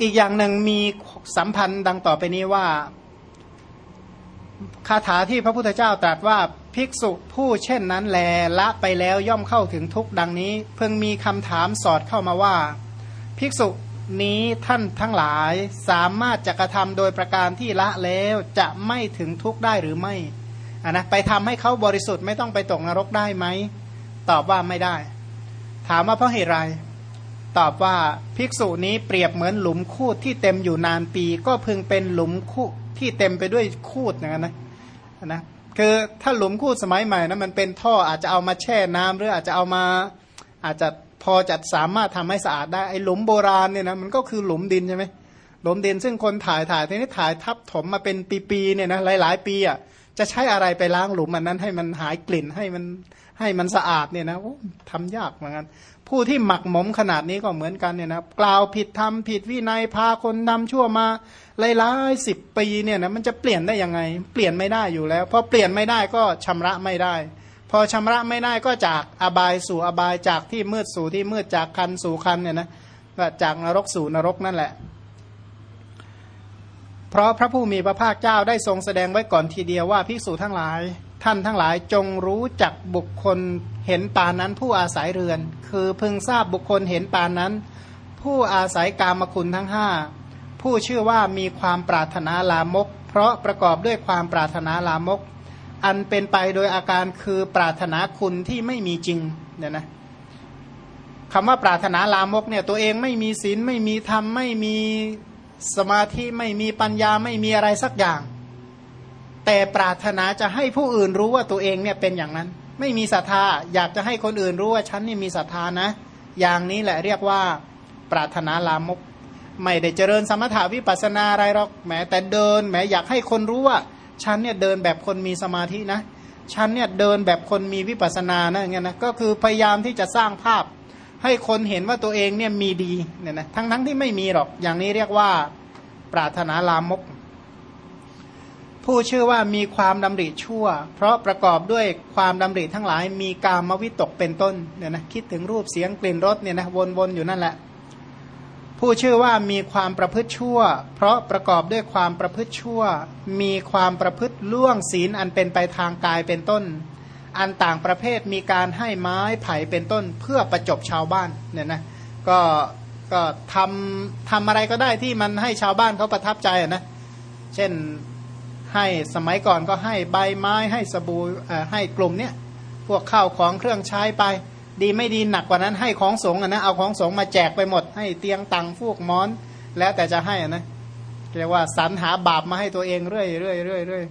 อีกอย่างหนึ่งมีสัมพันธ์ดังต่อไปนี้ว่าคาถาที่พระพุทธเจ้าตรัสว่าภิกษุผู้เช่นนั้นแลละไปแล้วย่อมเข้าถึงทุกดังนี้ เพิ่งมีคำถามสอดเข้ามาว่า ภิกษุนี้ท่านทั้งหลายสามารถจะกระทำโดยประการที่ละแล้วจะไม่ถึงทุกได้หรือไม่อะนะไปทำให้เขาบริสุทธิ์ไม่ต้องไปตกนรกได้ไหมตอบว่าไม่ได้ ถามว่าเพราะเหตุไร ตอบว่าภิกษุนี้เปรียบเหมือนหลุมคูดที่เต็มอยู่นานปี ก็พึงเป็นหลุมคูดที่เต็มไปด้วยคูดอย่างนั้นนะนะคือถ้าหลุมคูดสมัยใหม่นะมันเป็นท่ออาจจะเอามาแช่น้ำหรืออาจจะเอามาอาจจะพอจะสามารถทำให้สะอาดได้ไอ้หลุมโบราณเนี่ยนะมันก็คือหลุมดินใช่ไหมหลุมดินซึ่งคนถ่ายถ่ายทีนี้ถ่ายทับถมมาเป็นปีๆเนี่ยนะหลายๆ ปีอะจะใช้อะไรไปล้างหลุมมันนั้นให้มันหายกลิ่นให้มัน ให้มันสะอาดเนี่ยนะทำยากเหมือนกันผู้ที่หมักหมมขนาดนี้ก็เหมือนกันเนี่ยนะกล่าวผิดทำผิดวินัยพาคนนำชั่วมาหลายๆสิบปีเนี่ยนะมันจะเปลี่ยนได้ยังไง เปลี่ยนไม่ได้อยู่แล้วพอเปลี่ยนไม่ได้ก็ชำระไม่ได้ พอชำระไม่ได้ก็จากอบายสู่อบายจากที่มืดสู่ที่มืดจากคันสู่คันเนี่ยนะก็จากนรกสู่นรกนั่นแหละ เพราะพระผู้มีพระภาคเจ้าได้ทรงแสดงไว้ก่อนทีเดียวว่าภิกษุทั้งหลาย ท่านทั้งหลายจงรู้จักบุคคลเห็นปานนั้นผู้อาศัยเรือน คือพึงทราบบุคคลเห็นปานนั้น ผู้อาศัยกามคุณทั้งห้าผู้ชื่อว่ามีความปรารถนาลามก เพราะประกอบด้วยความปรารถนาลามก อันเป็นไปโดยอาการคือปรารถนาคุณที่ไม่มีจริงเนี่ยนะคำว่าปรารถนาลามกเนี่ยตัวเองไม่มีศีลไม่มีธรรมไม่มีสมาธิไม่มีปัญญาไม่มีอะไรสักอย่าง แต่ปรารถนาจะให้ผู้อื่นรู้ว่าตัวเองเนี่ยเป็นอย่างนั้น ไม่มีศรัทธาอยากจะให้คนอื่นรู้ว่าฉันนี่มีศรัทธานะ อย่างนี้แหละเรียกว่าปรารถนาลามก ไม่ได้เจริญสมถาวิปัสนาอะไรหรอกแม้แต่เดินแม้อยากให้คนรู้ว่า ฉันเนี่ยเดินแบบคนมีสมาธินะ ฉันเนี่ยเดินแบบคนมีวิปัสนานะอย่างเงี้ยนะก็คือพยายามที่จะสร้างภาพ ให้คนเห็นว่าตัวเองเนี่ยมีดีเนี่ยนะทั้งทั้งที่ไม่มีหรอกอย่างนี้เรียกว่า ปรารถนาลามก ผู้ชื่อว่ามีความดำริชั่ว เพราะประกอบด้วยความดำริทั้งหลายมีกามวิตกเป็นต้นเนี่ยนะคิดถึงรูปเสียงกลิ่นรสเนี่ยนะวนๆอยู่นั่นแหละ ผู้ชื่อว่ามีความประพฤติชั่ว เพราะประกอบด้วยความประพฤติชั่ว มีความประพฤติล่วงศีลอันเป็นไปทางกายเป็นต้น อันต่างประเภทมีการให้ไม้ไผ่เป็นต้น เพื่อประจบชาวบ้านเนี่ยนะก็ก็ทำทำอะไรก็ได้ที่มันให้ชาวบ้านเขาประทับใจนะเช่น ให้สมัยก่อนก็ให้ใบไม้ให้สบู่ให้กลุ่มเนี้ยพวกข้าวของเครื่องใช้ไป ดีไม่ดีหนักกว่านั้นให้ของสงฆ์นะเอาของสงฆ์มาแจกไปหมด ให้เตียงตังฟูกมอน แล้วแต่จะให้นะเรียกว่าสรรหาบาปมาให้ตัวเองเรื่อยเรื่อยเรื่อยเรื่อย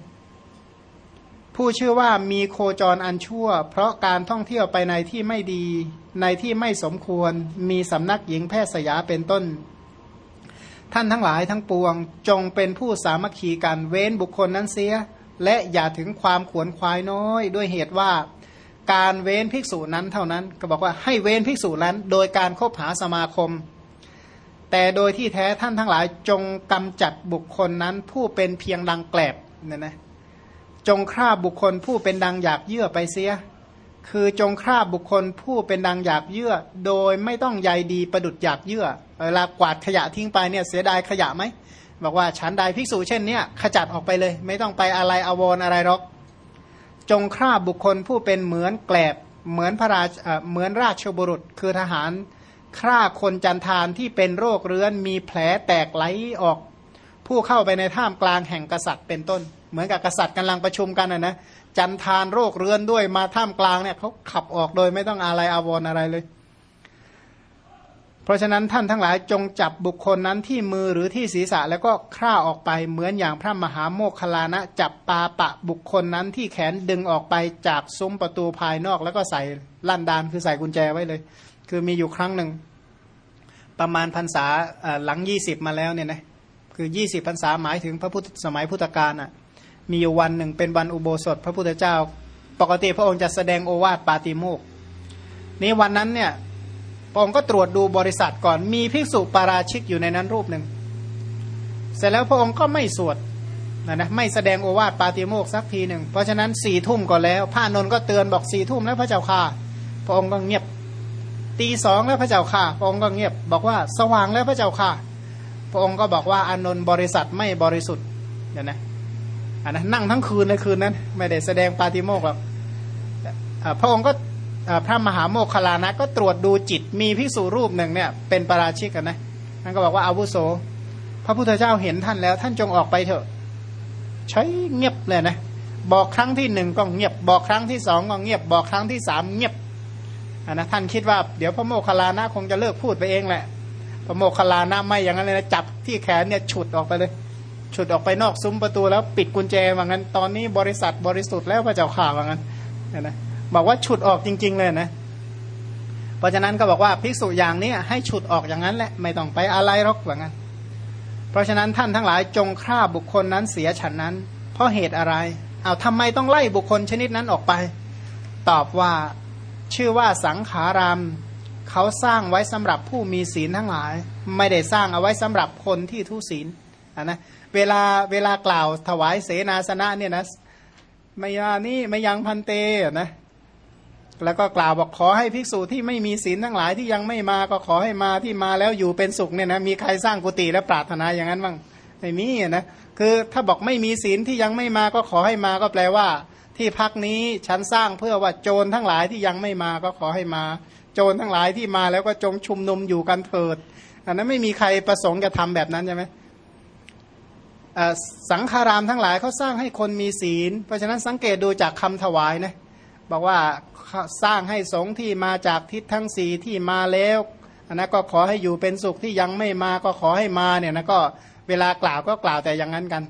ผู้ชื่อว่ามีโคจรอันชั่ว เพราะการท่องเที่ยวไปในที่ไม่ดี ในที่ไม่สมควร มีสำนักหญิงแพทย์สยาเป็นต้น ท่านทั้งหลายทั้งปวงจงเป็นผู้สามัคคีกันเว้นบุคคลนั้นเสีย และอย่าถึงความขวนควายน้อยด้วยเหตุว่าการเว้นภิกษุนั้นเท่านั้น ก็บอกว่าให้เว้นภิกษุนั้น โดยการคบหาสมาคม แต่โดยที่แท้ท่านทั้งหลายจงกำจัดบุคคลนั้นผู้เป็นเพียงดังแกลบเนี่ยนะจงฆ่าบุคคลผู้เป็นดังอยากเยื่อไปเสีย คือจงฆ่าบุคคลผู้เป็นดังอยากเยื่อ โดยไม่ต้องใยดีประดุดอยากเยื่อ เวลากวาดขยะทิ้งไปเนี่ยเสียดายขยะไหมบอกว่าฉันใดภิกษุเช่นเนี้ยขจัดออกไปเลย ไม่ต้องไปอะไรอววรอะไรหรอก จงฆ่าบุคคลผู้เป็นเหมือนแกลบเหมือนพระราชเหมือนราชบุรุษคือทหารฆ่าคนจันทานที่เป็นโรคเรื้อนมีแผลแตกไหลออก ผู้เข้าไปในท่ามกลางแห่งกษัตริย์เป็นต้น เหมือนกับกษัตริย์กำลังประชุมกันนะนะจันทานโรคเรื้อนด้วยมาท่ามกลางเนี่ยเขาขับออกโดยไม่ต้องอะไรอาวรอะไรเลย เพราะฉะนั้นท่านทั้งหลายจงจับบุคคลนั้นที่มือหรือที่ศีรษะแล้วก็ฆ่าออกไปเหมือนอย่างพระมหาโมคลานะ จับปาปะบุคคลนั้นที่แขนดึงออกไปจากซุ้มประตูภายนอก แล้วก็ใส่ลั่นดานคือใส่กุญแจไว้เลย คือมีอยู่ครั้งหนึ่ง ประมาณพรรษาหลังยี่สิบมาแล้วเนี่ยนะคือยี่สิบพรรษาหมายถึงพระพุทธสมัยพุทธกาลอะ มีอยู่วันหนึ่งเป็นวันอุโบสถ พระพุทธเจ้า ปกติพระองค์จะแสดงโอวาทปาติโมกนี้วันนั้นเนี่ย พระองค์ก็ตรวจดูบริษัทก่อนมีภิกษุปาราชิกอยู่ในนั้นรูปหนึ่ง เสร็จแล้วพระองค์ก็ไม่สวดนะนะไม่แสดงโอวาทปาติโมกสักทีหนึ่ง เพราะฉะนั้นสี่ทุ่มก่อนแล้วพระนนท์ก็เตือนบอกสี่ทุ่มแล้วพระเจ้าค่ะ พระองค์ก็เงียบตีสองแล้วพระเจ้าค่ะ พระองค์ก็เงียบ บอกว่าสว่างแล้วพระเจ้าค่ะ พระองค์ก็บอกว่าอานนท์บริษัทไม่บริสุทธิ์เนี่ยนะอันนั้นนั่งทั้งคืนในคืนนั้น ไม่ได้แสดงปาฏิโมกหรอกพระองค์ก็ พระมหาโมคคลานะ ก็ตรวจดูจิตมีพิสูรูปหนึ่งเนี่ยเป็นประราชิกกันนะท่านก็บอกว่าอาวุโส พระพุทธเจ้าเห็นท่านแล้ว ท่านจงออกไปเถอะ ใช้เงียบเลยนะ บอกครั้งที่หนึ่งก็เงียบ บอกครั้งที่สองก็เงียบ บอกครั้งที่สามเงียบนะท่านคิดว่าเดี๋ยวพระโมคคลานะคงจะเลิกพูดไปเองแหละ พระโมคคลานะไม่อย่างนั้นเลยนะจับที่แขนเนี่ยฉุดออกไปเลย ฉุดออกไปนอกซุ้มประตูแล้วปิดกุญแจว่างั้น ตอนนี้บริษัทบริสุทธิ์แล้วพระเจ้าข่าวว่างั้นนะ บอกว่าฉุดออกจริง ๆ เลยนะ เพราะฉะนั้นก็บอกว่าภิกษุอย่างนี้ให้ฉุดออกอย่างนั้นแหละไม่ต้องไปอะไรหรอกว่างั้น เพราะฉะนั้นท่านทั้งหลายจงฆ่าบุคคลนั้นเสียฉันนั้น เพราะเหตุอะไร เอาทำไมต้องไล่บุคคลชนิดนั้นออกไป ตอบว่าชื่อว่าสังขารามเขาสร้างไว้สำหรับผู้มีศีลทั้งหลาย ไม่ได้สร้างเอาไว้สำหรับคนที่ทุศีลนะเวลาเวลากล่าวถวายเสนาสนะเนี่ยนะไม่ยานี่ไม่ยังพันเตนะ แล้วก็กล่าวบอกขอให้ภิกษุที่ไม่มีศีลทั้งหลายที่ยังไม่มาก็ขอให้มาที่มาแล้วอยู่เป็นสุขเนี่ยนะมีใครสร้างกุฏิและปรารถนาอย่างนั้นบ้างไม่มีนะคือถ้าบอกไม่มีศีลที่ยังไม่มาก็ขอให้มาก็แปลว่า ที่พักนี้ฉันสร้างเพื่อว่าโจรทั้งหลายที่ยังไม่มาก็ขอให้มา โจรทั้งหลายที่มาแล้วก็จงชุมนุมอยู่กันเถิดอันนั้นไม่มีใครประสงค์จะทำแบบนั้นใช่ไหมสังฆารามทั้งหลายเขาสร้างให้คนมีศีล เพราะฉะนั้นสังเกตดูจากคำถวายนะ บอกว่าสร้างให้สงที่มาจากทิศทั้งสีที่มาแล้วอันนั้นก็ขอให้อยู่เป็นสุขที่ยังไม่มาก็ขอให้มาเนี่ยนะก็เวลากล่าวก็กล่าวแต่อย่างนั้นกัน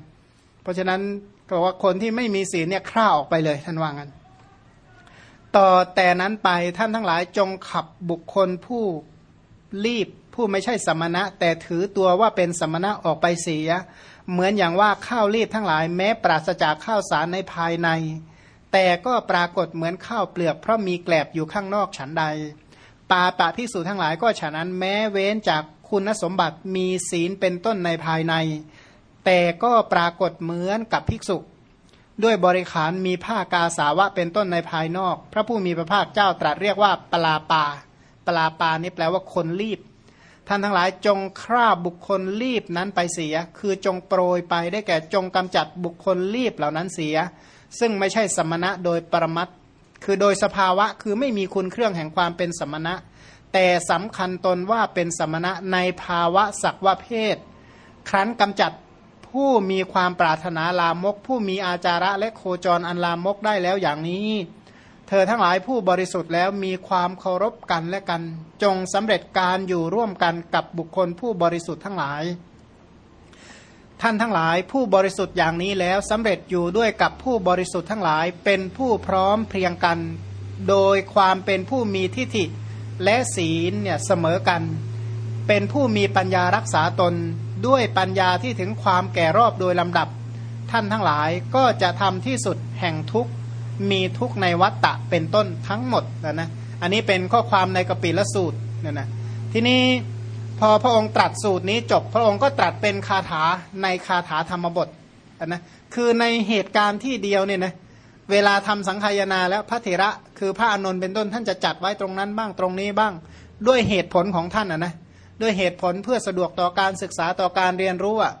เพราะฉะนั้นก็ว่าคนที่ไม่มีศีลเนี่ยคร่าออกไปเลยท่านว่างั้น ต่อแต่นั้นไปท่านทั้งหลายจงขับบุคคลผู้รีบผู้ไม่ใช่สมณะ แต่ถือตัวว่าเป็นสมณะออกไปเสีย เหมือนอย่างว่าข้าวรีบทั้งหลายแม้ปราศจากข้าวสารในภายใน แต่ก็ปรากฏเหมือนข้าวเปลือกเพราะมีแกลบอยู่ข้างนอกฉันใด ปาปะพิสูจทั้งหลายก็ฉะนั้นแม้เว้นจากคุณสมบัติมีศีลเป็นต้นในภายใน แต่ก็ปรากฏเหมือนกับภิกษุ ด้วยบริขารมีผ้ากาสาวะเป็นต้นในภายนอก พระผู้มีพระภาคเจ้าตรัสเรียกว่าปลาปาปลาปานี่แปลว่าคนรีบ ท่านทั้งหลายจงคราบบุคคลรีบนั้นไปเสีย คือจงโปรยไปได้แก่จงกำจัดบุคคลรีบเหล่านั้นเสีย ซึ่งไม่ใช่สมณะโดยปรมัตคือโดยสภาวะคือไม่มีคุณเครื่องแห่งความเป็นสมณะ แต่สำคัญตนว่าเป็นสมณะในภาวะสักว่าเพศ ครั้นกำจัดผู้มีความปรารถนาลามก ผู้มีอาจาระและโคจรอันลามกได้แล้วอย่างนี้ เธอทั้งหลายผู้บริสุทธิ์แล้วมีความเคารพกันและกัน จงสำเร็จการอยู่ร่วมกันกับบุคคลผู้บริสุทธิ์ทั้งหลาย ท่านทั้งหลายผู้บริสุทธิ์อย่างนี้แล้วสำเร็จอยู่ด้วยกับผู้บริสุทธิ์ทั้งหลายเป็นผู้พร้อมเพรียงกัน โดยความเป็นผู้มีทิฏฐิและศีลเนี่ยเสมอกัน เป็นผู้มีปัญญารักษาตนด้วยปัญญาที่ถึงความแก่รอบโดยลำดับ ท่านทั้งหลายก็จะทำที่สุดแห่งทุกมีทุกในวัตตะเป็นต้นทั้งหมดนะนะอันนี้เป็นข้อความในกปิลสูตรเนี่ยนะทีนี้ พอพระองค์ตรัสสูตรนี้จบ พระองค์ก็ตรัสเป็นคาถาในคาถาธรรมบทนะคือในเหตุการณ์ที่เดียวเนี่ยนะเวลาทำสังขายนาแล้วพระเถระคือพระอานนท์เป็นต้นท่านจะจัดไว้ตรงนั้นบ้างตรงนี้บ้าง ด้วยเหตุผลของท่านอะนะด้วยเหตุผลเพื่อสะดวกต่อการศึกษาต่อการเรียนรู้อะ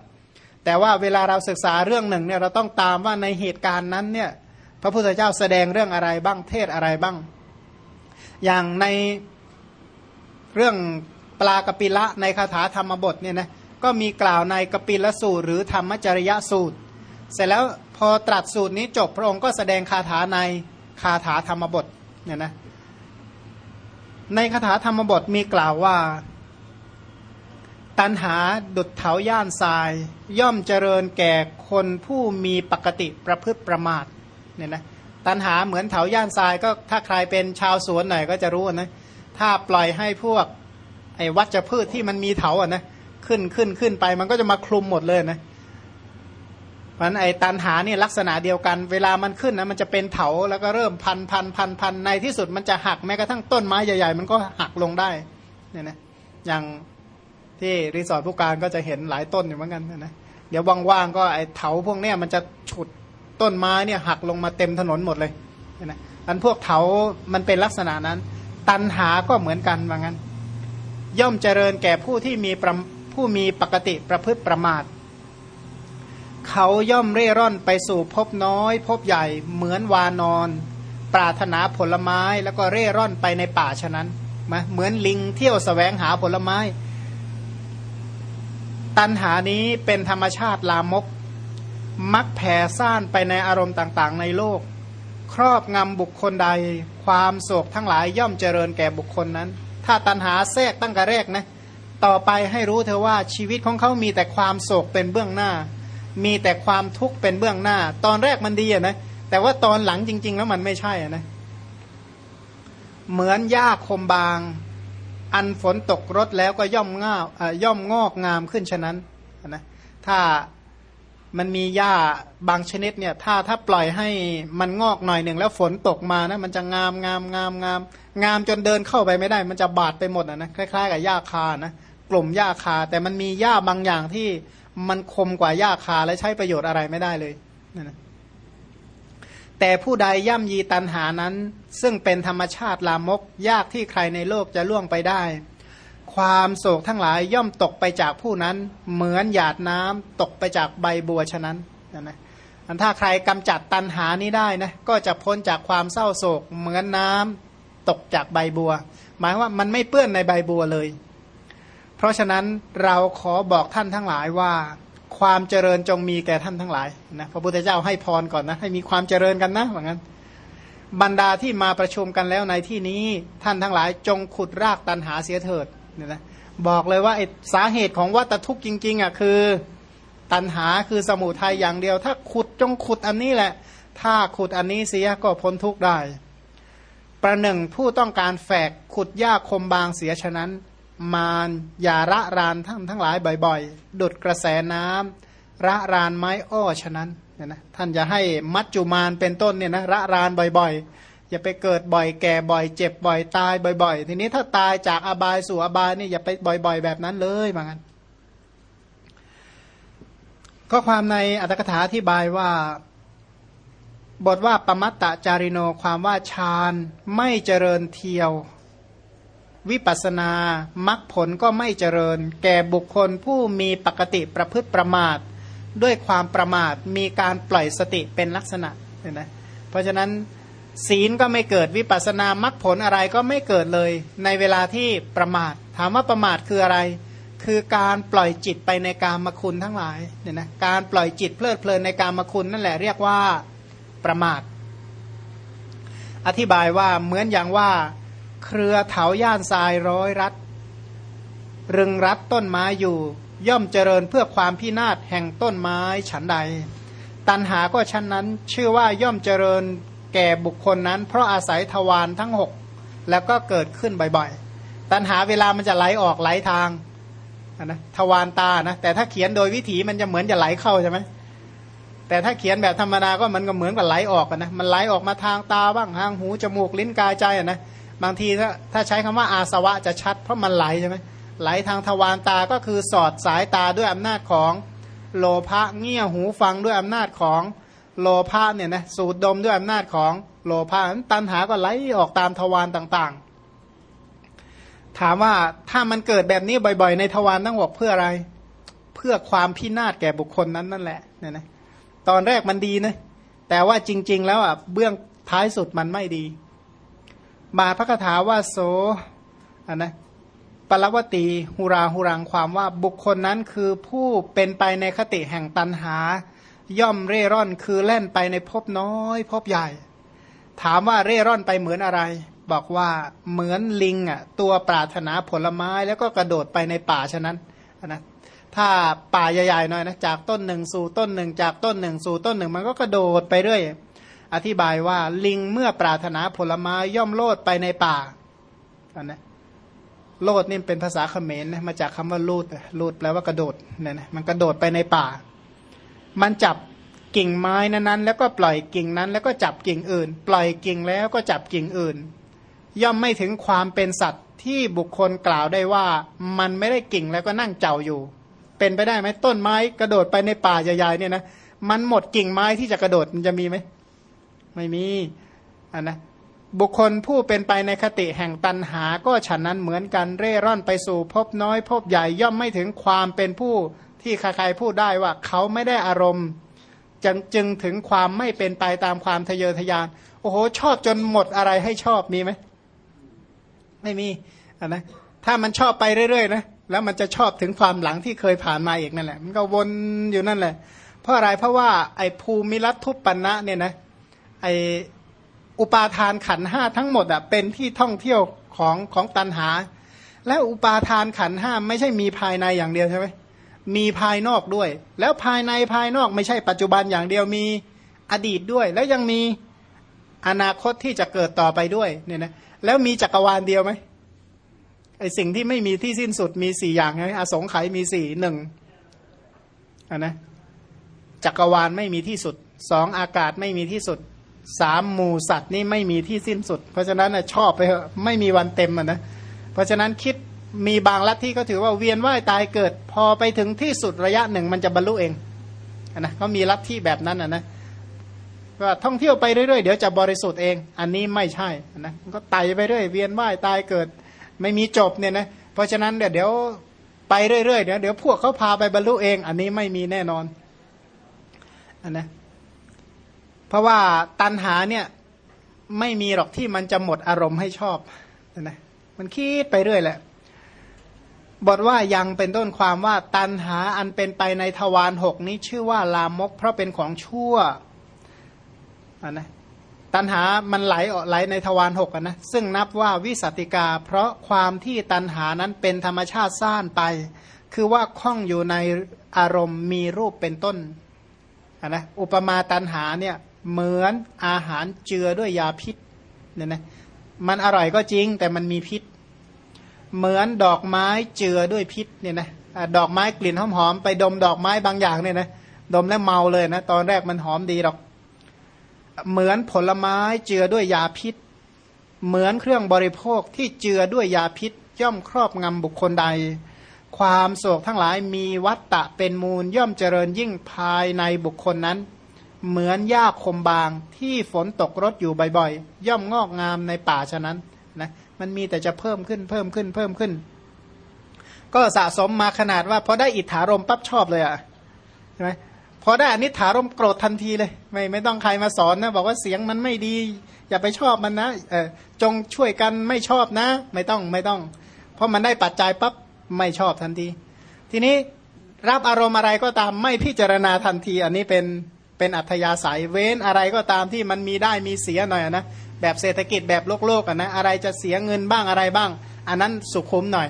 แต่ว่าเวลาเราศึกษาเรื่องหนึ่งเนี่ยเราต้องตามว่าในเหตุการณ์นั้นเนี่ยพระพุทธเจ้าแสดงเรื่องอะไรบ้างเทศอะไรบ้าง อย่างในเรื่อง ลากปิละในคาถาธรรมบทเนี่ยนะก็มีกล่าวในกปิลสูตร หรือธรรมจริยสูตร เสร็จแล้วพอตรัสสูตรนี้จบพระองค์ก็แสดงคาถาในคาถาธรรมบทเนี่ยนะในคาถาธรรมบทมีกล่าวว่า ตันหาดุดเถาย่านทราย ย่อมเจริญแก่คนผู้มีปกติประพฤติประมาทเนี่ยนะตันหาเหมือนเถาย่านทรายก็ถ้าใครเป็นชาวสวนหน่อยก็จะรู้นะถ้าปล่อยให้พวก ไอ้วัชพืชที่มันมีเถาอะนะขึ้นขึ้นขึ้นไปมันก็จะมาคลุมหมดเลยนะมันไอ้ตันหาเนี่ยลักษณะเดียวกัน เวลามันขึ้นนะมันจะเป็นเถาแล้วก็เริ่มพันพันพันพันในที่สุดมันจะหักแม้กระทั่งต้นไม้ใหญ่ ๆ มันก็หักลงได้เนี่ยนะอย่างที่รีสอร์ทผู้การก็จะเห็นหลายต้นอยู่เหมือนกันนะเดี๋ยวว่างๆก็ไอ้เถาพวกเนี้ยมันจะฉุดต้นไม้เนี่ยหักลงมาเต็มถนนหมดเลยนะอันพวกเถามันเป็นลักษณะนั้น ตันหาก็เหมือนกันว่างั้น ย่อมเจริญแก่ผู้ที่มีผู้มีปกติประพฤติประมาท เขาย่อมเร่ร่อนไปสู่พบน้อย พบใหญ่เหมือนวานอน ปรารถนาผลไม้แล้วก็เร่ร่อนไปในป่าฉะนั้นมาเหมือนลิงเที่ยวสแสวงหาผลไม้ ตันหานี้เป็นธรรมชาติลามก มักแผ่ซ่านไปในอารมณ์ต่างๆ ในโลก ครอบงำบุคคลใด ความโศกทั้งหลายย่อมเจริญแก่บุคคลนั้น ถ้าตันหาแทรกตั้งแต่แรกนะต่อไปให้รู้เธอว่าชีวิตของเขามีแต่ความโศกเป็นเบื้องหน้า มีแต่ความทุกข์เป็นเบื้องหน้า ตอนแรกมันดีอะนะ แต่ว่าตอนหลังจริง ๆ แล้วมันไม่ใช่อะนะ เหมือนหญ้าคมบาง อันฝนตกรดแล้วก็ย่อมง่าย่อมงอกงามขึ้นฉะนั้นนะถ้า มันมีหญ้าบางชนิดเนี่ยถ้าถ้าปล่อยให้มันงอกหน่อยหนึ่งแล้วฝนตกมานะมันจะงามงามงามงามงามจนเดินเข้าไปไม่ได้ มันจะบาดไปหมดนะคล้ายๆกับหญ้าคานะกลุ่มหญ้าคา แต่มันมีหญ้าบางอย่างที่มันคมกว่าหญ้าคาและใช้ประโยชน์อะไรไม่ได้เลยนั่นนะแต่ผู้ใดย่ำยีตันหานั้น ซึ่งเป็นธรรมชาติลามกยากที่ใครในโลกจะล่วงไปได้ ความโศกทั้งหลายย่อมตกไปจากผู้นั้น เหมือนหยาดน้ำตกไปจากใบบัวฉะนั้นนะนะถ้าใครกำจัดตันหานี้ได้นะก็จะพ้นจากความเศร้าโศก เหมือนน้ำตกจากใบบัว หมายว่ามันไม่เปื้อนในใบบัวเลย เพราะฉะนั้นเราขอบอกท่านทั้งหลายว่า ความเจริญจงมีแก่ท่านทั้งหลายนะพระพุทธเจ้าให้พรก่อนนะให้มีความเจริญกันนะเหมือนกันบรรดาที่มาประชุมกันแล้วในที่นี้ท่านทั้งหลายจงขุดรากตันหาเสียเถิด เนี่ยนะบอกเลยว่าสาเหตุของวัตทุกข์จริง ๆอะคือ ตันหาคือสมุทัยอย่างเดียว ถ้าขุดจงขุดอันนี้แหละ ถ้าขุดอันนี้เสียก็พ้นทุกข์ได้ ประหนึ่งผู้ต้องการแฝกขุดหญ้าคมบางเสียฉะนั้น มารยาระรานทั้งทั้งหลายบ่อยๆดุดกระแสน้ำระรานไม้อ้อฉะนั้นเนี่ยนะท่านอย่าให้มัจจุมานเป็นต้นเนี่ยนะระรานบ่อยๆ อย่าไปเกิดบ่อยแก่บ่อยเจ็บบ่อยตายบ่อย ๆ ทีนี้ถ้าตายจากอบายสู่อบายนี่อย่าไปบ่อย ๆ แบบนั้นเลยว่างั้นข้อความในอัตถกถาอธิบายว่า บทว่าปมัตตจาริโนความว่าฌานไม่เจริญเทียว วิปัสนามรรคผลก็ไม่เจริญ แก่บุคคลผู้มีปกติประพฤติประมาท ด้วยความประมาทมีการปล่อยสติเป็นลักษณะเห็นไหมเพราะฉะนั้น ศีลก็ไม่เกิดวิปัสนามรรคผลอะไรก็ไม่เกิดเลย ในเวลาที่ประมาท ถามว่าประมาทคืออะไร คือการปล่อยจิตไปในการมคุณทั้งหลายเนี่ยนะการปล่อยจิตเพลิดเพลินในการมคุณนั่นแหละเรียกว่าประมาท อธิบายว่าเหมือนอย่างว่า เครือเถาย่านทรายร้อยรัดรึงรัดต้นไม้อยู่ ย่อมเจริญเพื่อความพินาศแห่งต้นไม้ฉันใด ตันหาก็ชั้นนั้นชื่อว่าย่อมเจริญ แก่บุคคลนั้น เพราะอาศัยทวารทั้งหกแล้วก็เกิดขึ้นบ่อยๆ ตันหาเวลามันจะไหลออกไหลทางนะทวารตานะแต่ถ้าเขียนโดยวิถีมันจะเหมือนจะไหลเข้าใช่ไหมแต่ถ้าเขียนแบบธรรมดาก็มันก็เหมือนกับไหลออกนะมันไหลออกมาทางตาบ้างทางหูจมูกลิ้นกายใจนะบางทีถ้าถ้าใช้คำว่าอาสวะจะชัด เพราะมันไหลใช่ไหมไหลทางทวารตาก็คือสอดสายตาด้วยอำนาจของโลภะเงี่ยหูฟังด้วยอำนาจของ โลภะเนี่ยนะสูดดมด้วยอำนาจของโลภะตันหาก็ไหลออกตามทวารต่างๆ ถามว่าถ้ามันเกิดแบบนี้บ่อย ๆ ในทวารตั้งบอกเพื่ออะไร เพื่อความพินาศแก่บุคคลนั้นนั่นแหละเนี่ยนะตอนแรกมันดีนะแต่ว่าจริง ๆ แล้วอะเบื้องท้ายสุดมันไม่ดีบาพระคาถาว่าโสอันนะปรวตีหุราหุรังความว่าบุคคลนั้นคือผู้เป็นไปในคติแห่งตันหา ย่อมเร่ร่อนคือเล่นไปในภพน้อยภพใหญ่ ถามว่าเร่ร่อนไปเหมือนอะไร บอกว่าเหมือนลิงอะตัวปรารถนาผลไม้แล้วก็กระโดดไปในป่าฉะนั้นนะถ้าป่าใหญ่ๆหน่อยนะจากต้นหนึ่งสู่ต้นหนึ่งจากต้นหนึ่งสู่ต้นหนึ่ง มันก็กระโดดไปเรื่อยอธิบายว่าลิงเมื่อปรารถนาผลไม้ย่อมโลดไปในป่าอันนะโลดนี่เป็นภาษาเขมรนะมาจากคำว่าลูดลูดแปลว่ากระโดดเนี่ยนะมันกระโดดไปในป่า มันจับกิ่งไม้นั้นๆ แล้วก็ปล่อยกิ่งนั้น แล้วก็จับกิ่งอื่น ปล่อยกิ่งแล้วก็จับกิ่งอื่น ย่อมไม่ถึงความเป็นสัตว์ที่บุคคลกล่าวได้ว่า มันไม่ได้กิ่งแล้วก็นั่งเจ้าอยู่ เป็นไปได้ไหมต้นไม้กระโดดไปในป่าใหญ่ๆเนี่ยนะมันหมดกิ่งไม้ที่จะกระโดดมันจะมีไหมไม่มีอันนะบุคคลผู้เป็นไปในคติแห่งตันหาก็ฉันนั้นเหมือนกันเร่ร่อนไปสู่พบน้อยพบใหญ่ย่อมไม่ถึงความเป็นผู้ ที่ใครๆพูดได้ว่าเขาไม่ได้อารมณ์จึงจึงถึงความไม่เป็นไปตามความทะเยอทะยาน โอ้โห ชอบจนหมดอะไรให้ชอบมีไหมไม่มีะนะถ้ามันชอบไปเรื่อยๆนะแล้วมันจะชอบถึงความหลังที่เคยผ่านมาอีกนั่นแหละ มันก็วนอยู่นั่นแหละ เพราะอะไรเพราะว่าไอ้ภูมิรัตทุปปนะเนี่ยนะไออุปาทานขันห้าทั้งหมดอะเป็นที่ท่องเที่ยวของของตันหา และอุปาทานขันห้าไม่ใช่มีภายในอย่างเดียวใช่ไหม มีภายนอกด้วย แล้วภายในภายนอกไม่ใช่ปัจจุบันอย่างเดียวมีอดีตด้วย แล้วยังมีอนาคตที่จะเกิดต่อไปด้วยเนี่ยนะแล้วมีจักรวาลเดียวไหมไอสิ่งที่ไม่มีที่สิ้นสุดมีสี่อย่างไงอสงไขยมีสี่หนึ่งอันนะจักรวาลไม่มีที่สุดสองอากาศไม่มีที่สุดสามหมู่สัตว์นี่ไม่มีที่สิ้นสุด เพราะฉะนั้นชอบไปเถอะไม่มีวันเต็มอะนะเพราะฉะนั้นคิด มีบางลัทธิก็ถือว่าเวียนว่ายตายเกิด พอไปถึงที่สุดระยะหนึ่งมันจะบรรลุเองนะเขามีลัทธิแบบนั้นอะนะก็ท่องเที่ยวไปเรื่อยๆ เดี๋ยวจะบริสุทธิ์เอง อันนี้ไม่ใช่นะก็ไต่ไปเรื่อยเวียนว่ายตายเกิด ไม่มีจบเนี่ยนะเพราะฉะนั้นเดี๋ยวเดี๋ยวไปเรื่อยๆเดี๋ยวเดี๋ยวพวกเขาพาไปบรรลุเอง อันนี้ไม่มีแน่นอนอันนะเพราะว่าตันหาเนี่ยไม่มีหรอกที่มันจะหมดอารมณ์ให้ชอบนะมันคิดไปเรื่อยแหละ บทว่ายังเป็นต้นความว่าตันหาอันเป็นไปในทวารหกนี้ชื่อว่าลามก เพราะเป็นของชั่วนนะตันหามันไหลออกไหลในทวารหกนะซึ่งนับว่าวิสติกา เพราะความที่ตันหานั้นเป็นธรรมชาติซ่านไป คือว่าคล้องอยู่ในอารมณ์มีรูปเป็นต้นนนะอุปมาตันหาเนี่ยเหมือนอาหารเจือด้วยยาพิษเนี่ยนะมันอร่อยก็จริงแต่มันมีพิษ เหมือนดอกไม้เจือด้วยพิษเนี่ยนะดอกไม้กลิ่นหอมๆไปดมดอกไม้บางอย่างเนี่ยนะดมแล้วเมาเลยนะตอนแรกมันหอมดีหรอก เหมือนผลไม้เจือด้วยยาพิษ เหมือนเครื่องบริโภคที่เจือด้วยยาพิษ ย่อมครอบงำบุคคลใด ความโศกทั้งหลายมีวัตตะเป็นมูลย่อมเจริญยิ่งภายในบุคคลนั้น เหมือนหญ้าคมบางที่ฝนตกรดอยู่บ่อยๆ ย่อมงอกงามในป่าฉะนั้นนะ มันมีแต่จะเพิ่มขึ้นเพิ่มขึ้นเพิ่มขึ้น ก็สะสมมาขนาดว่าพอได้อิทธารมปั๊บชอบเลยอะใช่ไหมพอได้อนิถารมโกรธทันทีเลย ไม่ไม่ต้องใครมาสอนนะ บอกว่าเสียงมันไม่ดี อย่าไปชอบมันนะเออจงช่วยกันไม่ชอบนะ ไม่ต้องไม่ต้อง เพราะมันได้ปัจจัยปั๊บไม่ชอบทันที ทีนี้รับอารมณ์อะไรก็ตามไม่พิจารณาทันที อันนี้เป็นเป็นอัธยาศัยเว้นอะไรก็ตามที่มันมีได้มีเสียหน่อยนะ แบบเศรษฐกิจแบบโลกโลกกันนะอะไรจะเสียเงินบ้างอะไรบ้าง อันนั้นสุขุมหน่อย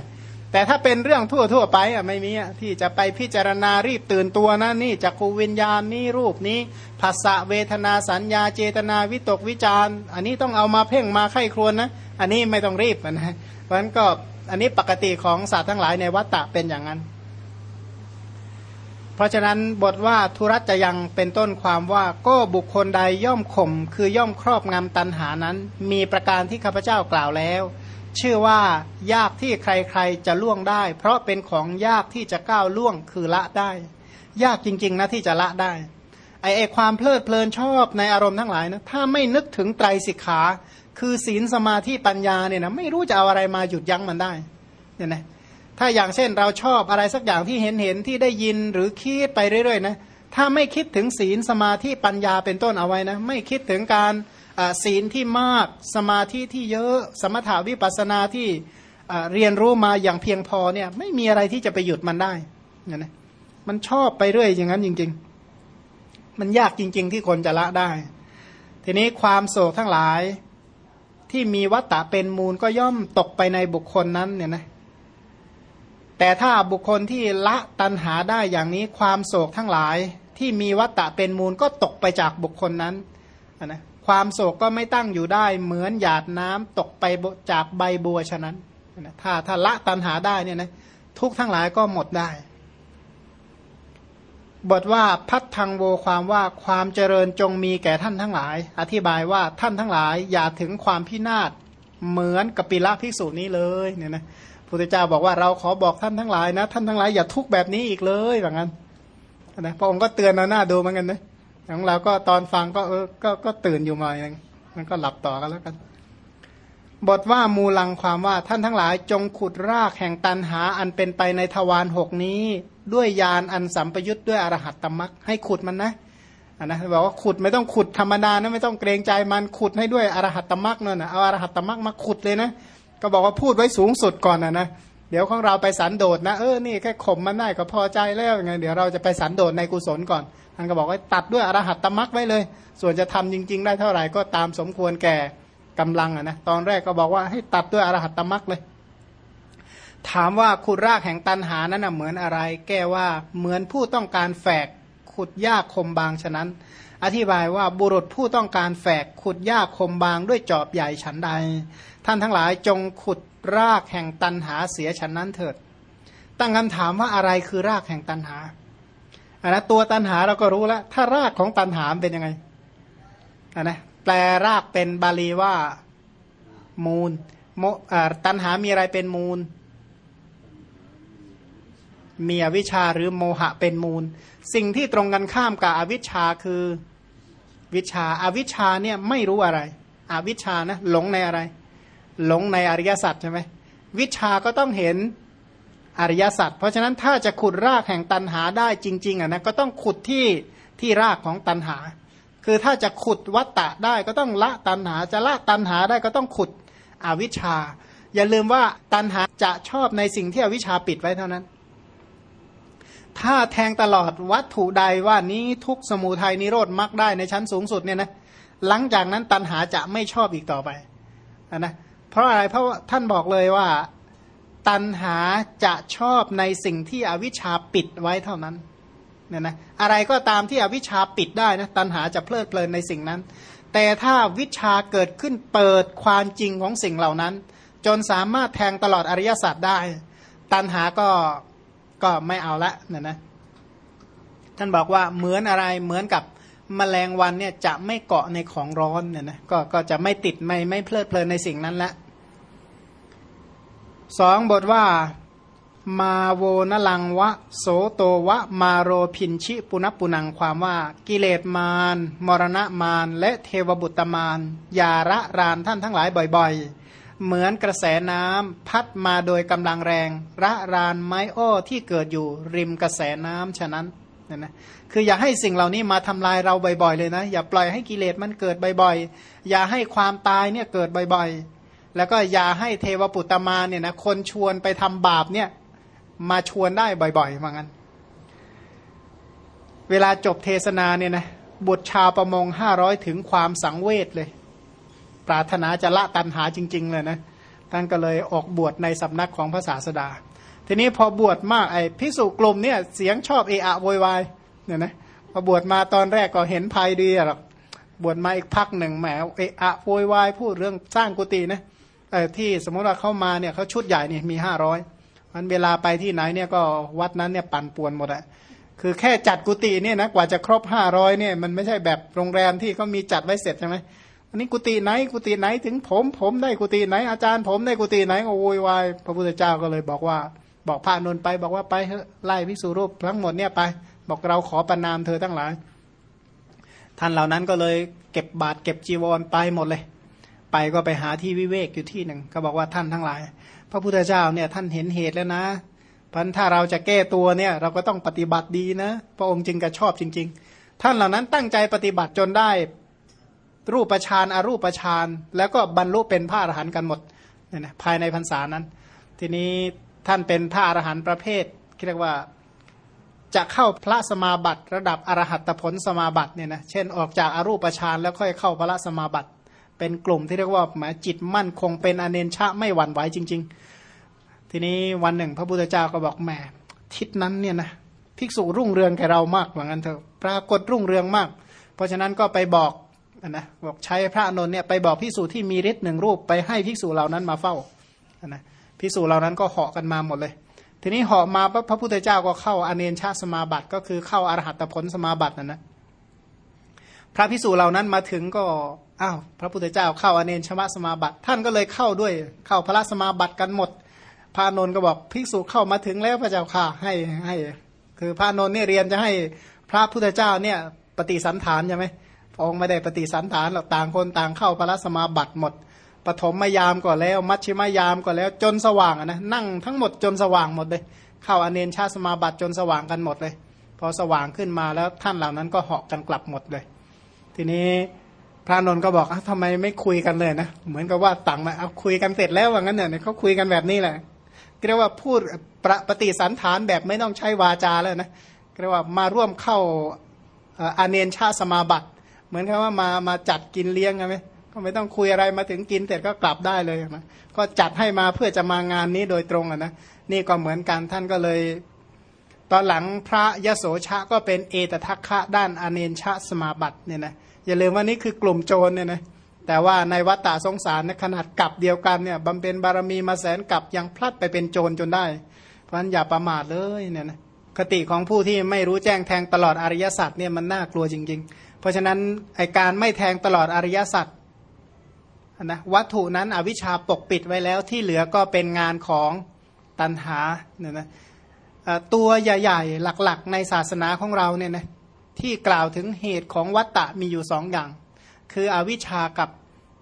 แต่ถ้าเป็นเรื่องทั่วทั่วไปอะไม่มีอะที่จะไปพิจารณารีบตื่นตัวนะนี่จักรูวิญญาณนี่รูปนี้ภาษาเวทนาสัญญาเจตนาวิตกวิจารอันนี้ต้องเอามาเพ่งมาไข้ครวนนะอันนี้ไม่ต้องรีบนะเพราะฉะนั้นก็อันนี้ปกติของศาสตร์ทั้งหลายในวัฏฏะเป็นอย่างนั้น เพราะฉะนั้นบทว่าทุรัจะยังเป็นต้นความว่าก็บุคคลใดย่อมข่มคือย่อมครอบงำตันหานั้น มีประการที่ข้าพเจ้ากล่าวแล้ว ชื่อว่ายากที่ใครๆจะล่วงได้ เพราะเป็นของยากที่จะก้าวล่วงคือละได้ ยากจริงๆนะที่จะละได้ไอไอความเพลิดเพลินชอบในอารมณ์ทั้งหลายนะถ้าไม่นึกถึงไตรสิกขา คือศีลสมาธิปัญญาเนี่ยนะไม่รู้จะเอาอะไรมาหยุดยั้งมันได้เนี่ยนะ ถ้าอย่างเช่นเราชอบอะไรสักอย่างที่เห็นเห็นที่ได้ยินหรือคิดไปเรื่อยๆนะถ้าไม่คิดถึงศีลสมาธิปัญญาเป็นต้นเอาไว้นะ ไม่คิดถึงการศีลที่มากสมาธิที่เยอะสมถาวิปัสนาที่เรียนรู้มาอย่างเพียงพอเนี่ยไม่มีอะไรที่จะไปหยุดมันได้เนี่ยนะมันชอบไปเรื่อยอย่างนั้นจริง ๆ มันยากจริง ๆ ที่คนจะละได้ ทีนี้ความโศกทั้งหลายที่มีวัตตะเป็นมูลก็ย่อมตกไปในบุคคลนั้นเนี่ยนะ แต่ถ้าบุคคลที่ละตันหาได้อย่างนี้ความโศกทั้งหลายที่มีวัตตะเป็นมูลก็ตกไปจากบุคคลนั้นนะความโศกก็ไม่ตั้งอยู่ได้เหมือนหยาดน้ำตกไปจากใบบัวฉะนั้นนะถ้าถ้าละตันหาได้เนี่ยนะทุกทั้งหลายก็หมดได้ บทว่าพัดทางโวความว่าความเจริญจงมีแก่ท่านทั้งหลาย อธิบายว่าท่านทั้งหลายอย่าถึงความพินาศเหมือนกับปิละภิกษุนี้เลยเนี่ยนะ พุทธเจ้าบอกว่าเราขอบอกท่านทั้งหลายนะท่านทั้งหลายอย่าทุกข์แบบนี้อีกเลยแบบนั้นนะพระองค์ก็เตือนเราหน้าดูเหมือนกันนะของเราก็ตอนฟังก็เออก็ก็ตื่นอยู่มาอย่างมันก็หลับต่อกันแล้วกันบทว่ามูลังความว่าท่านทั้งหลายจงขุดรากแห่งตันหาอันเป็นไปในทวารหกนี้ ด้วยยานอันสัมปยุทธ์ด้วยอรหัตตมักให้ขุดมันนะอันนะบอกว่าขุดไม่ต้องขุดธรรมดานะไม่ต้องเกรงใจมันขุดให้ด้วยอรหัตตมักนั่นนะเอาอรหัตตมักมาขุดเลยนะ ก็บอกว่าพูดไว้สูงสุดก่อนนะนะเดี๋ยวของเราไปสันโดษนะเออนี่แค่ข่มมันได้ก็พอใจแล้วไงเดี๋ยวเราจะไปสันโดษในกุศลก่อนท่านก็บอกว่าตัดด้วยอรหัตตมักไว้เลย ส่วนจะทำจริง ๆ ได้เท่าไหร่ก็ตามสมควรแก่กำลังอะนะตอนแรกก็บอกว่าให้ตัดด้วยอรหัตตมักเลย ถามว่าขุดรากแห่งตันหานั้นเหมือนอะไร แก้ว่าเหมือนผู้ต้องการแฝกขุดยากคมบางฉะนั้น อธิบายว่าบุรุษผู้ต้องการแฝกขุดยากคมบางด้วยจอบใหญ่ฉันใด ท่านทั้งหลายจงขุดรากแห่งตันหาเสียฉันนั้นเถิด ตั้งคำถามว่าอะไรคือรากแห่งตันหาอันนะตัวตันหาเราก็รู้แล้ว ถ้ารากของตันหาเป็นยังไงอันนะแปลรากเป็นบาลีว่ามูลโมตันหามีอะไรเป็นมูล มีอวิชชาหรือโมหะเป็นมูล สิ่งที่ตรงกันข้ามกับอวิชชาคือวิชาอาวิชชาเนี่ยไม่รู้อะไร อวิชชานะหลงในอะไร หลงในอริยสัจใช่ไหมวิชาก็ต้องเห็นอริยสัจเพราะฉะนั้นถ้าจะขุดรากแห่งตันหาได้จริง ๆอะนะก็ต้องขุดที่ที่รากของตันหา คือถ้าจะขุดวัตตะได้ก็ต้องละตันหา จะละตันหาได้ก็ต้องขุดอวิชชา อย่าลืมว่าตันหาจะชอบในสิ่งที่อวิชชาปิดไว้เท่านั้น ถ้าแทงตลอดวัตถุใดว่านี้ทุกสมุทัยนิโรธมักได้ในชั้นสูงสุดเนี่ยนะหลังจากนั้นตันหาจะไม่ชอบอีกต่อไปนะ เพราะอะไรเพราะท่านบอกเลยว่า ตันหาจะชอบในสิ่งที่อวิชชาปิดไว้เท่านั้นเนี่ยนะอะไรก็ตามที่อวิชชาปิดได้นะตัณหาจะเพลิดเพลินในสิ่งนั้น แต่ถ้าวิชาเกิดขึ้นเปิดความจริงของสิ่งเหล่านั้น จนสามารถแทงตลอดอริยสัจได้ ตัณหาก็ก็ไม่เอาละเนี่ยนะท่านบอกว่าเหมือนอะไรเหมือนกับมแมลงวันเนี่ยจะไม่เกาะในของร้อนเนี่ยนะก็ก็จะไม่ติดไม่ไม่เพลิดเพลินในสิ่งนั้นละ สองบทว่า มาโวนลังวะ โสโตวะ มาโรพินชิปุณปุนังความว่า กิเลสมาร มรณะมาร และเทวบุตรมารยาระรานท่านทั้งหลายบ่อยๆ เหมือนกระแสน้ำพัดมาโดยกำลังแรง ระรานไม้อ้อที่เกิดอยู่ริมกระแสน้ำฉะนั้นเนี่ยนะคืออย่าให้สิ่งเหล่านี้มาทำลายเราบ่อยๆเลยนะ อย่าปล่อยให้กิเลสมันเกิดบ่อยๆ อย่าให้ความตายเนี่ยเกิดบ่อยๆ แล้วก็อย่าให้เทวปุตตมาเนี่ยนะคนชวนไปทำบาปเนี่ยมาชวนได้บ่อยๆว่างั้น เวลาจบเทศนาเนี่ยนะบุตรชาวประมงห้าร้อยถึงความสังเวชเลย ปรารถนาจะละตันหาจริง ๆ เลยนะท่านก็เลยออกบวชในสำนักของพระศาสดา ทีนี้พอบวชมากไอ้พิสุกลุ่มเนี่ยเสียงชอบเอะอะโวยวายเนี่ยนะพอบวชมาตอนแรกก็เห็นภัยดีหรอกบวชมาอีกพักหนึ่งแหมเอะอะโวยวายพูดเรื่องสร้างกุฏินะ ที่สมมติว่าเข้ามาเนี่ยเขาชุดใหญ่เนี่ยมีห้าร้อยมันเวลาไปที่ไหนเนี่ยก็วัดนั้นเนี่ยปั่นป่วนหมดอะคือแค่จัดกุฏิเนี่ยนะกว่าจะครบห้าร้อยเนี่ยมันไม่ใช่แบบโรงแรมที่เขามีจัดไว้เสร็จใช่ไหมอันนี้กุฏิไหนกุฏิไหนถึงผมผมได้กุฏิไหนอาจารย์ผมได้กุฏิไหนโวยวายพระพุทธเจ้าก็เลยบอกว่า บอกพระนนไปบอกว่าไปเฮ้ไล่พิสูรูปทั้งหมดเนี่ยไป บอกเราขอประนามเธอทั้งหลายท่านเหล่านั้นก็เลยเก็บบาตรเก็บจีวรไปหมดเลย ไปก็ไปหาที่วิเวกอยู่ที่หนึ่ง ก็บอกว่าท่านทั้งหลาย พระพุทธเจ้าเนี่ยท่านเห็นเหตุแล้วนะพันถ้าเราจะแก้ตัวเนี่ยเราก็ต้องปฏิบัติดีนะ พระองค์จึงกระชอบจริง ๆ ท่านเหล่านั้นตั้งใจปฏิบัติจนได้รูปฌานอารูปฌานแล้วก็บรรลุเป็นพระอรหันต์กันหมดเนี่ยนะภายในพรรษานั้น ทีนี้ท่านเป็นพระอรหันต์ประเภทเรียกว่าจะเข้าพระสมาบัติ ระดับอรหัตผลสมาบัติเนี่ยนะเช่นออกจากอารูปฌานแล้วค่อยเข้าพระสมาบัติ เป็นกลุ่มที่เรียกว่าหมายจิตมั่นคงเป็นอเนนชะไม่หวั่นไหวจริง ๆ ทีนี้วันหนึ่ง พระพุทธเจ้าก็บอกแหมทิศนั้นเนี่ยนะภิกษุรุ่งเรืองแก่เรามากเหมือนกันเถอะปรากฏรุ่งเรืองมาก เพราะฉะนั้นก็ไปบอกนะบอกใช้พระนนท์เนี่ยไปบอกภิกษุที่มีฤทธิ์หนึ่งรูปไปให้ภิกษุเหล่านั้นมาเฝ้านะภิกษุเหล่านั้นก็เหาะกันมาหมดเลย ทีนี้เหาะมาพระพุทธเจ้าก็เข้าอเนนชาสมาบัติ ก็คือเข้าอรหัตผลสมาบัตินะนะพระภิกษุเหล่านั้นมาถึงก็ อ้าวพระพุทธเจ้าเข้าอเนนชมสมาบัติ ท่านก็เลยเข้าด้วยเข้าพระสมาบัติกันหมด พระนนก็บอกภิกษุเข้ามาถึงแล้วพระเจ้าค่ะให้ให้ คือพระนนเนี่ยเรียนจะให้พระพุทธเจ้าเนี่ยปฏิสันฐานใช่ไหมพระองค์ไม่ได้ปฏิสันฐานหรอกต่างคนต่างเข้าพระสมาบัติหมดปฐมยามก็แล้ว มัชชิมยามก็แล้วจนสว่างนะนั่งทั้งหมดจนสว่างหมดเลย เข้าอเนนชาสมาบัติจนสว่างกันหมดเลย พอสว่างขึ้นมาแล้วท่านเหล่านั้นก็เหาะกันกลับหมดเลย ทีนี้ พระนนท์ก็บอกอทำไมไม่คุยกันเลยนะ เหมือนกับว่าต่างมาเอาคุยกันเสร็จแล้วว่างั้นเนี่ยเขาคุยกันแบบนี้แหละเรียกว่าพูดประปฏิสันฐานแบบไม่ต้องใช้วาจาแล้วนะเรียกว่ามาร่วมเข้าอาเนนชาสมาบัติ เหมือนกับว่ามามาจัดกินเลี้ยงใช่ไหมก็ไม่ต้องคุยอะไรมาถึงกินเสร็จก็กลับได้เลยนะก็จัดให้มาเพื่อจะมางานนี้โดยตรงอะนะนี่ก็เหมือนกันท่านก็เลย ตอนหลังพระยโสชะก็เป็นเอตทัคคะด้านอเนนชาสมาบัติเนี่ยนะ อย่าลืมว่านี่คือกลุ่มโจรเนี่ยนะแต่ว่าในวัฏฏะสงสารในขนาดกลับเดียวกันเนี่ยบำเพ็ญบารมีมาแสนกลับยังพลัดไปเป็นโจรจนได้ เพราะฉะนั้นอย่าประมาทเลยเนี่ยนะคติของผู้ที่ไม่รู้แจ้งแทงตลอดอริยสัจเนี่ยมันน่ากลัวจริง ๆ เพราะฉะนั้นไอการไม่แทงตลอดอริยสัจนะวัตถุนั้นอวิชชาปกปิดไว้แล้วที่เหลือก็เป็นงานของตันหาเนี่ยนะตัวใหญ่ๆหลักๆ ในศาสนาของเราเนี่ยนะ ที่กล่าวถึงเหตุของวัตตะมีอยู่สองอย่าง คืออวิชากับ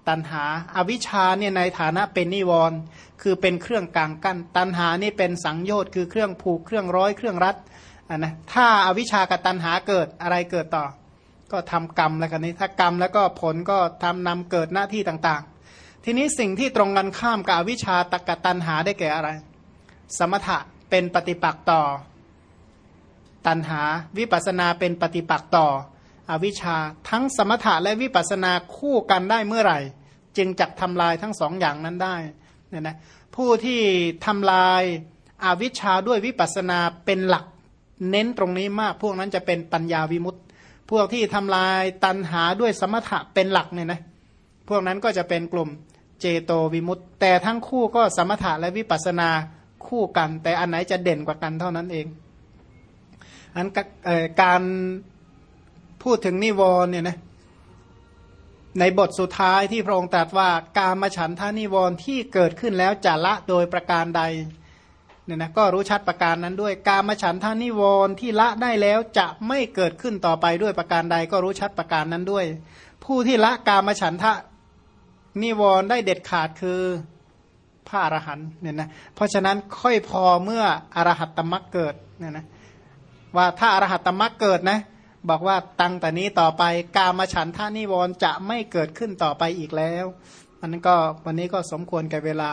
ตันหาอาวิชาเนี่ยในฐานะเป็นนิวรณ์คือเป็นเครื่องกลางกั้นตันหานี่เป็นสังโยชน์คือเครื่องผูกเครื่องร้อยเครื่องรัดอะนะถ้าอาวิชากับตันหาเกิดอะไรเกิดต่อ ก็ทำกรรมแล้วกันนี้ถ้ากรรมแล้วก็ผลก็ทำนำเกิดหน้าที่ต่างๆ ทีนี้สิ่งที่ตรงกันข้ามกับอวิชาตกตันหาได้แก่อะไร สมถะเป็นปฏิปักษ์ต่อ ตันหา วิปัสนาเป็นปฏิปักษ์ต่อ อวิชชาทั้งสมถะและวิปัสนาคู่กันได้เมื่อไหร่ จึงจักทำลายทั้งสองอย่างนั้นได้เนี่ยนะผู้ที่ทำลายอาวิชชาด้วยวิปัสนาเป็นหลักเน้นตรงนี้มาก พวกนั้นจะเป็นปัญญาวิมุตต์พวกที่ทำลายตันหาด้วยสมถะเป็นหลักเนี่ยนะพวกนั้นก็จะเป็นกลุ่มเจโตวิมุตต์แต่ทั้งคู่ก็สมถะและวิปัสนาคู่กัน แต่อันไหนจะเด่นกว่ากันเท่านั้นเอง อันการพูดถึงนิวรณ์เนี่ยนะในบทสุดท้ายที่พระองค์ตรัสว่าการมาฉันทานิวรณ์ที่เกิดขึ้นแล้วจะละโดยประการใดเนี่ยนะก็รู้ชัดประการนั้นด้วย การมาฉันทานิวรณ์ที่ละได้แล้วจะไม่เกิดขึ้นต่อไปด้วยประการใดก็รู้ชัดประการนั้นด้วย ผู้ที่ละการมาฉันทะนิวรณ์ได้เด็ดขาดคือพระอรหันต์เนี่ยนะเพราะฉะนั้นค่อยพอเมื่ออรหัตตมรรคเกิดเนี่ยนะ ว่าถ้าอรหัตตมรรคเกิดนะ บอกว่าตั้งแต่นี้ต่อไปกามฉันท่านิวรจะไม่เกิดขึ้นต่อไปอีกแล้วมันก็วันนี้ก็สมควรแก่เวลา